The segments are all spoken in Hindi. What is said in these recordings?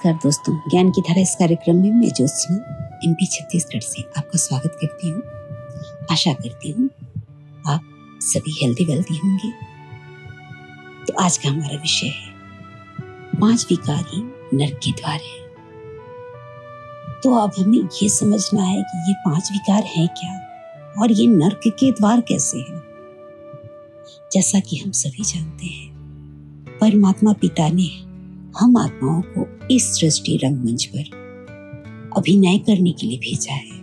नमस्कार दोस्तों। ज्ञान की धारा इस कार्यक्रम में मैं ज्योत्सना एमपी छत्तीसगढ़ से आपका स्वागत करती हूँ। आशा करती हूँ आप सभी हेल्दी वेल्दी होंगे। तो आज का हमारा विषय है, पाँच विकार ही नर्क के द्वार है। तो अब हमें ये समझना है कि ये पाँच विकार हैं क्या, और ये नर्क के द्वार कैसे हैं? जैसा कि हम सभी जानते हैं परमात्मा पिता ने हम आत्माओं को इस सृष्टि रंगमंच पर अभिनय करने के लिए भेजा है।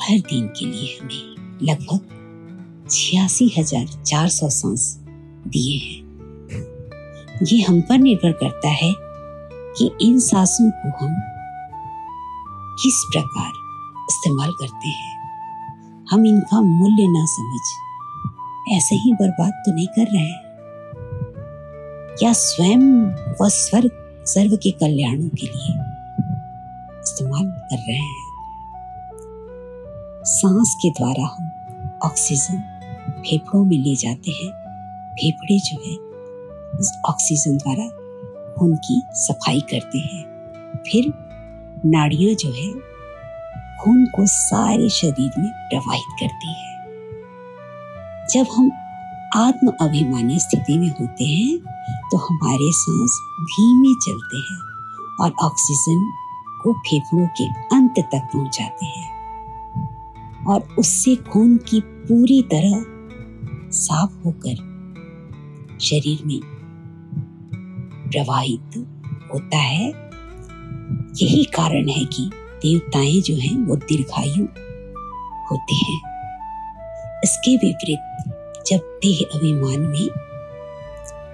हर दिन के लिए हमें लगभग छियासी हज़ार चार सौ सांस दिए हैं। ये हम पर निर्भर करता है कि इन सांसों को हम किस प्रकार इस्तेमाल करते हैं। हम इनका मूल्य ना समझ, ऐसे ही बर्बाद तो नहीं कर रहे हैं। या स्वयं व स्वर्ग सर्व के कल्याणों के लिए इस्तेमाल कर रहे हैं? सांस के द्वारा हम ऑक्सीजन फेफड़ों में ले जाते हैं। फेफड़े जो है, उस ऑक्सीजन द्वारा खून की सफ़ाई करते हैं। फिर नाड़ियाँ जो है, खून को सारे शरीर में प्रवाहित करती है। जब हम आत्म अभिमानी स्थिति में होते हैं तो हमारे सांस धीमे चलते हैं और ऑक्सीजन को फेफड़ों के अंत तक पहुंचाते हैं। और उससे खून की पूरी तरह साफ़ होकर शरीर में प्रवाहित होता है। यही कारण है कि देवताएँ जो हैं, वो दीर्घायु होते हैं। इसके विपरीत जब देह अभिमान में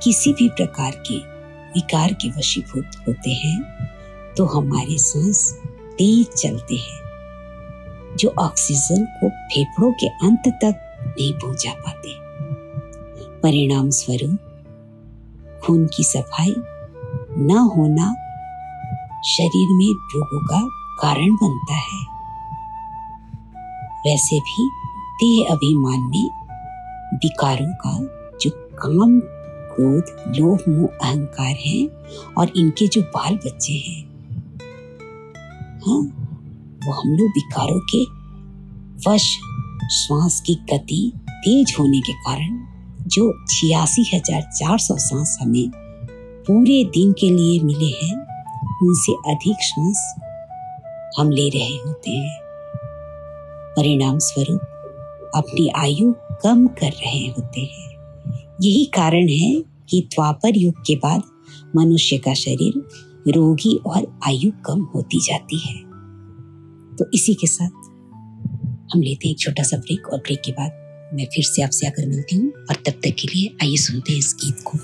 किसी भी प्रकार के विकार के वशीभूत होते हैं तो हमारे सांस तेज चलते हैं, जो ऑक्सीजन को फेफड़ों के अंत तक नहीं पहुँचा पाते। परिणाम स्वरूप, खून की सफ़ाई न होना शरीर में रोगों का कारण बनता है। वैसे भी देह अभिमान में विकारों का जो काम, क्रोध, लोभ, मोह, अहंकार है और इनके जो बाल बच्चे हैं। हाँ वो हम लोग विकारों के वश, श्वास की गति तेज होने के कारण जो छियासी हज़ार चार सौ सांस हमें पूरे दिन के लिए मिले हैं, उनसे अधिक श्वास हम ले रहे होते हैं। परिणाम स्वरूप अपनी आयु कम कर रहे होते हैं। यही कारण है कि द्वापर युग के बाद मनुष्य का शरीर रोगी और आयु कम होती जाती है। तो इसी के साथ हम लेते हैं एक छोटा सा ब्रेक और ब्रेक के बाद मैं फिर से आपसे आकर मिलती हूँ। और तब तक के लिए आइए सुनते हैं इस गीत को।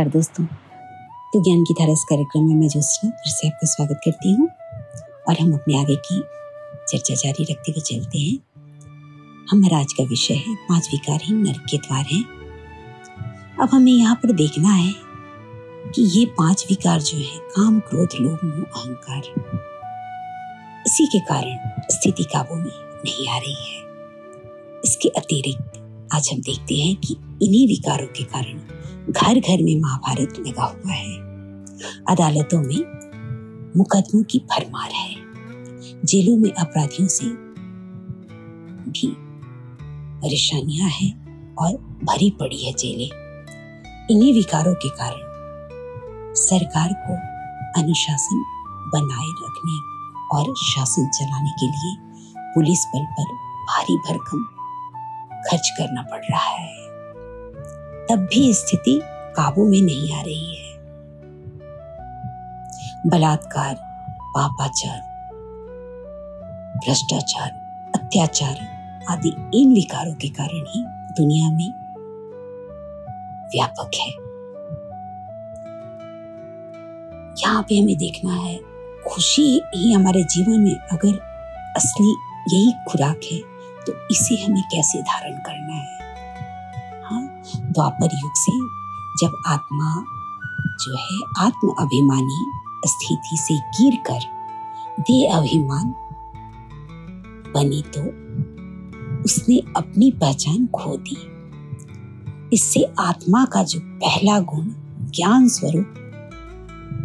नमस्कार दोस्तों। तो ज्ञान की धारा इस कार्यक्रम में मैं ज्योत्सना, फिर से आपका स्वागत करती हूँ। और हम अपने आगे की चर्चा जारी रखते हुए चलते हैं। हमारा आज का विषय है, पाँच विकार ही नरक के द्वार हैं। अब हमें यहाँ पर देखना है कि ये पाँच विकार जो है, काम, क्रोध, लोभ, मोह, अहंकार, इसी के कारण स्थिति काबू में नहीं आ रही है। इसके अतिरिक्त आज हम देखते हैं कि इन्हीं विकारों के कारण घर घर में महाभारत लगा हुआ है। अदालतों में मुकदमों की भरमार है। जेलों में अपराधियों से भी परेशानियाँ हैं और भरी पड़ी है जेलें। इन्हीं विकारों के कारण सरकार को अनुशासन बनाए रखने और शासन चलाने के लिए पुलिस बल पर भारी भरकम खर्च करना पड़ रहा है। तब भी स्थिति काबू में नहीं आ रही है। बलात्कार, पापाचार, भ्रष्टाचार, अत्याचार आदि इन विकारों के कारण ही दुनिया में व्यापक है। यहाँ पे हमें देखना है, खुशी ही हमारे जीवन में अगर असली यही खुराक है तो इसे हमें कैसे धारण करना है? द्वापर युग से जब आत्मा जो है आत्म अभिमानी स्थिति से गिर कर दे अभिमान बनी तो उसने अपनी पहचान खो दी। इससे आत्मा का जो पहला गुण ज्ञान स्वरूप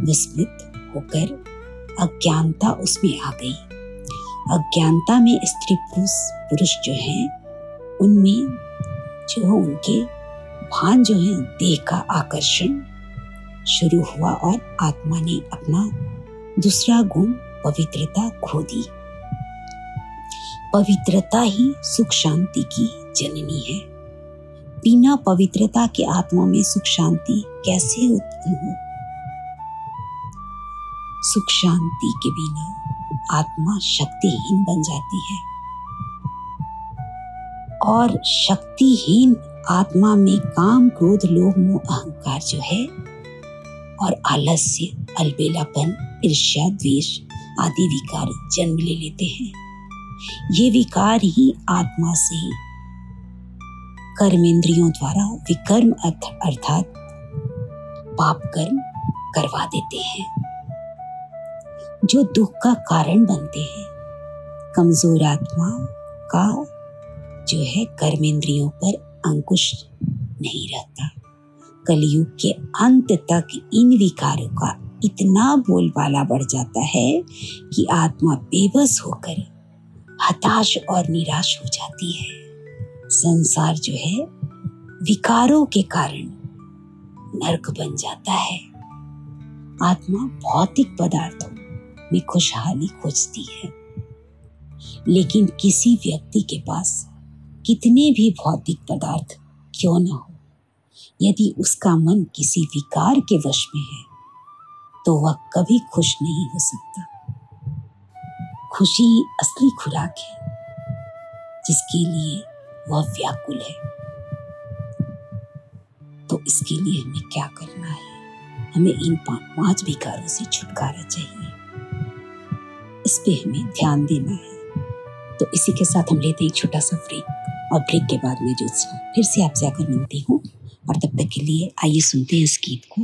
विस्मृत होकर अज्ञानता उसमें आ गई। अज्ञानता में स्त्री पुरुष पुरुष जो है, उनमें जो उनके भान जो है, देह का आकर्षण शुरू हुआ और आत्मा ने अपना दूसरा गुण, पवित्रता खो दी। पवित्रता ही सुख शांति की जननी है। बिना पवित्रता के आत्मा में सुख शांति कैसे उत्पन्न हो? सुख शांति के बिना आत्मा शक्तिहीन बन जाती है। और शक्तिहीन आत्मा में काम, क्रोध, लोभ, मोह, अहंकार जो है, और आलस्य, अलबेलापन, ईर्ष्या, द्वेष आदि विकार जन्म ले लेते हैं। ये विकार ही आत्मा से कर्मेंद्रियों द्वारा विकर्म अर्थात पाप कर्म करवा देते हैं। जो दुख का कारण बनते हैं। कमज़ोर आत्मा का जो है कर्मेंद्रियों पर अंकुश नहीं रहता। कलयुग के अंत तक इन विकारों का इतना बोलबाला बढ़ जाता है कि आत्मा बेबस होकर हताश और निराश हो जाती है। संसार जो है, विकारों के कारण नरक बन जाता है। आत्मा भौतिक पदार्थों में खुशहाली खोजती है। लेकिन किसी व्यक्ति के पास कितने भी भौतिक पदार्थ क्यों न हो। यदि उसका मन किसी विकार के वश में है तो वह कभी खुश नहीं हो सकता। खुशी असली खुराक है, जिसके लिए वह व्याकुल है। तो इसके लिए हमें क्या करना है? हमें इन पाँच विकारों से छुटकारा चाहिए। इस पे हमें ध्यान देना है। तो इसी के साथ हम लेते हैं छोटा सा ब्रेक। और ब्रेक के बाद मैं जो फिर से आपसे आकर मिलती हूँ। और तब तक के लिए आइए सुनते हैं इस गीत को।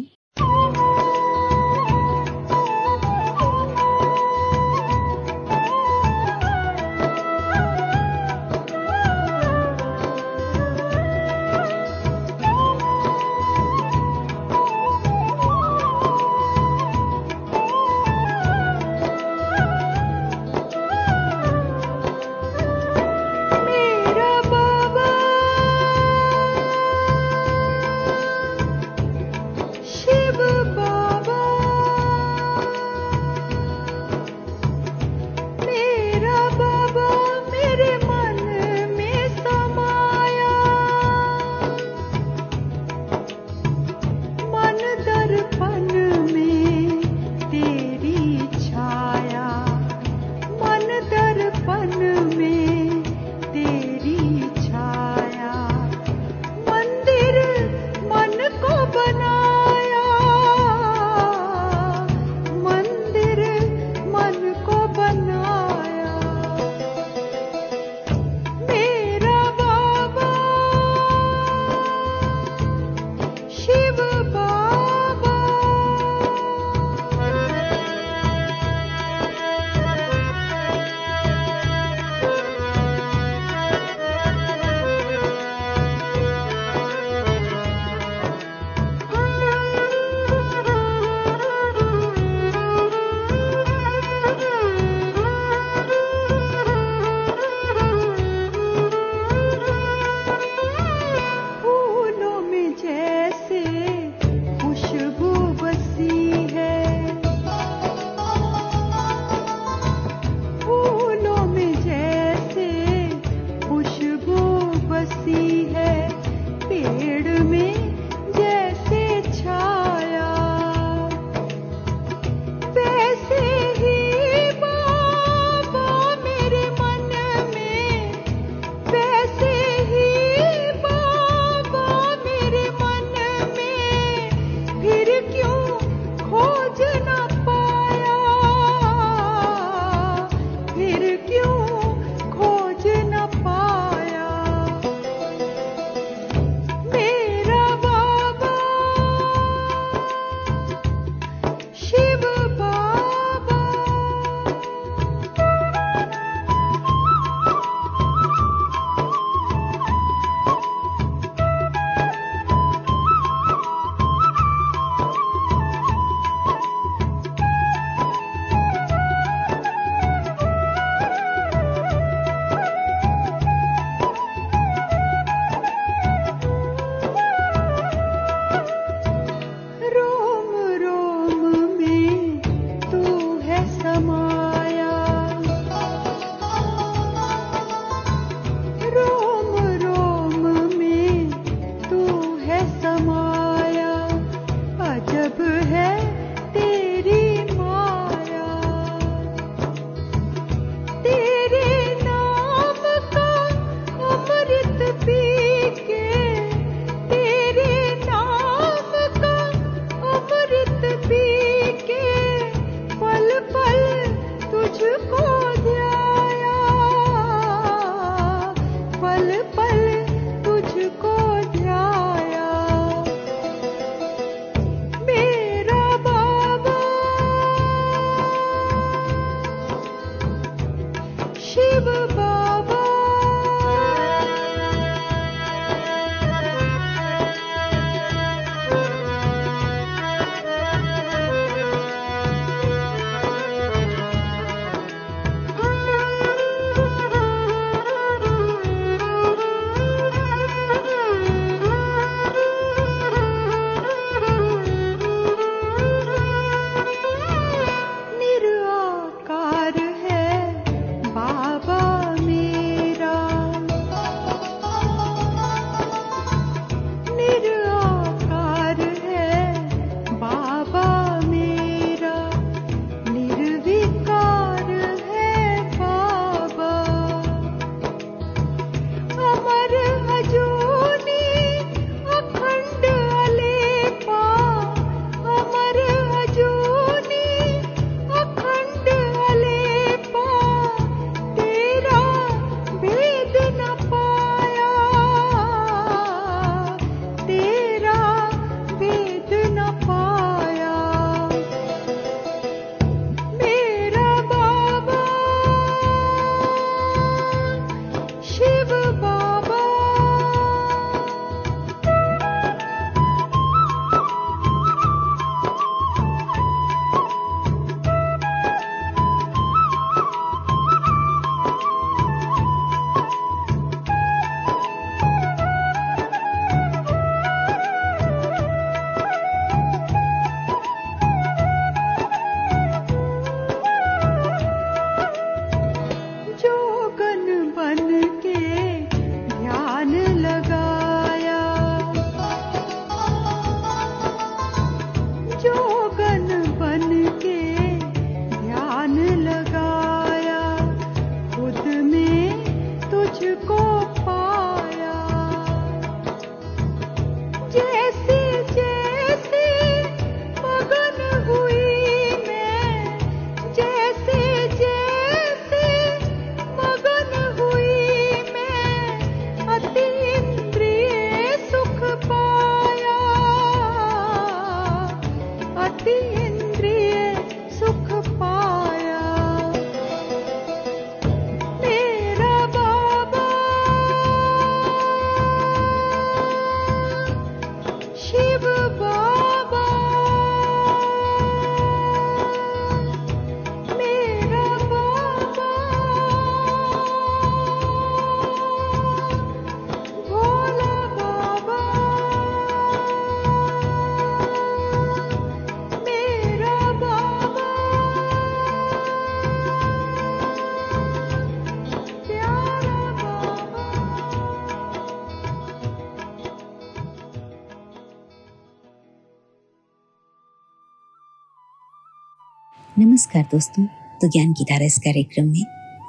नमस्कार दोस्तों। तो ज्ञान की धारा इस कार्यक्रम में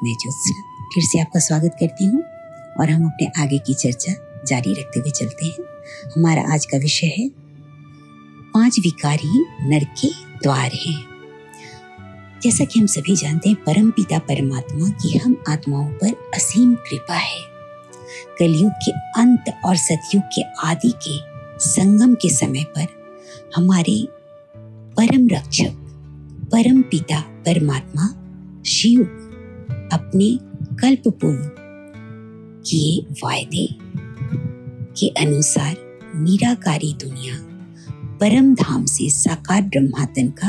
मैं ज्योत्सना फिर से आपका स्वागत करती हूँ और हम अपने आगे की चर्चा जारी रखते हुए चलते हैं। हमारा आज का विषय है, पाँच विकार नर के द्वार हैं। जैसा कि हम सभी जानते हैं परम पिता परमात्मा की हम आत्माओं पर असीम कृपा है। कलयुग के अंत और सतयुग के आदि के संगम के समय पर हमारे परम रक्षक परम पिता परमात्मा शिव अपने कल्प पूर्व किए वायदे के अनुसार निराकारी दुनिया परम धाम से साकार ब्रह्मातन का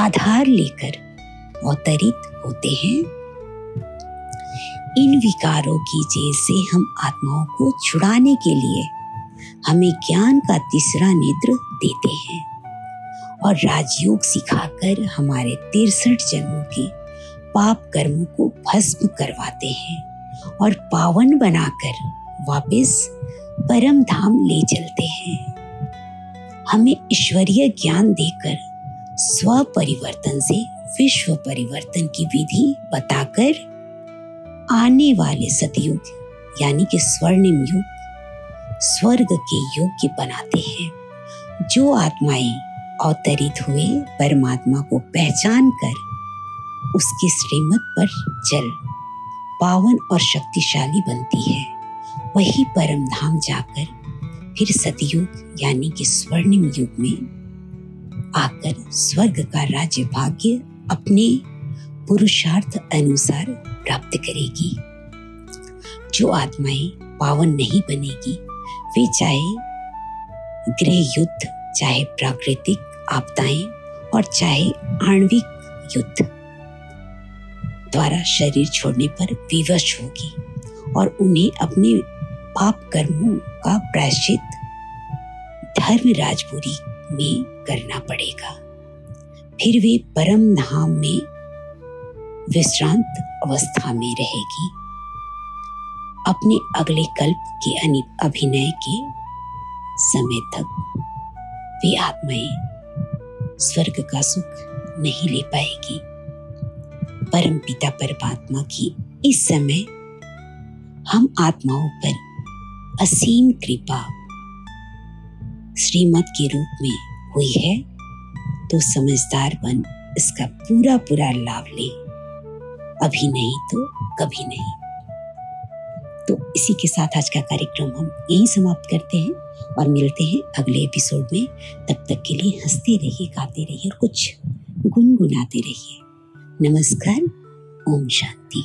आधार लेकर अवतरित होते हैं। इन विकारों की जेल से हम आत्माओं को छुड़ाने के लिए हमें ज्ञान का तीसरा नेत्र देते हैं। और राजयोग सिखाकर हमारे तिरसठ जन्मों के पाप कर्मों को भस्म करवाते हैं और पावन बनाकर वापस परम धाम ले चलते हैं। हमें ईश्वरीय ज्ञान देकर स्व परिवर्तन से विश्व परिवर्तन की विधि बताकर, आने वाले सतयुग, यानी कि स्वर्णिम युग, स्वर्ग के योग्य बनाते हैं, जो आत्माएँ अवतरित हुए परमात्मा को पहचान कर उसकी श्रीमत पर चल। पावन और शक्तिशाली बनती है। वही परम धाम जाकर फिर सतयुग यानी कि स्वर्णिम युग में आकर स्वर्ग का राज्य भाग्य अपने पुरुषार्थ अनुसार प्राप्त करेगी। जो आत्माएँ पावन नहीं बनेगी, वे चाहे गृह युद्ध चाहे प्राकृतिक आपदाएँ और चाहे आणविक युद्ध द्वारा शरीर छोड़ने पर विवश होगी और उन्हें अपने पाप कर्मों का प्रायश्चित धर्म राजपुरी में करना पड़ेगा। फिर वे परम धाम में विश्रांत अवस्था में रहेगी। अपने अगले कल्प के अभिनय के समय तक वे आत्माएँ स्वर्ग का सुख नहीं ले पाएगी। परम पिता परमात्मा की इस समय हम आत्माओं पर असीम कृपा श्रीमत के रूप में हुई है तो समझदार बन इसका पूरा पूरा लाभ ले। अभी नहीं तो कभी नहीं। तो इसी के साथ आज का कार्यक्रम हम यहीं समाप्त करते हैं। और मिलते हैं अगले एपिसोड में। तब तक के लिए हँसते रहिए, गाते रहिए और कुछ गुनगुनाते रहिए। नमस्कार, ओम शांति।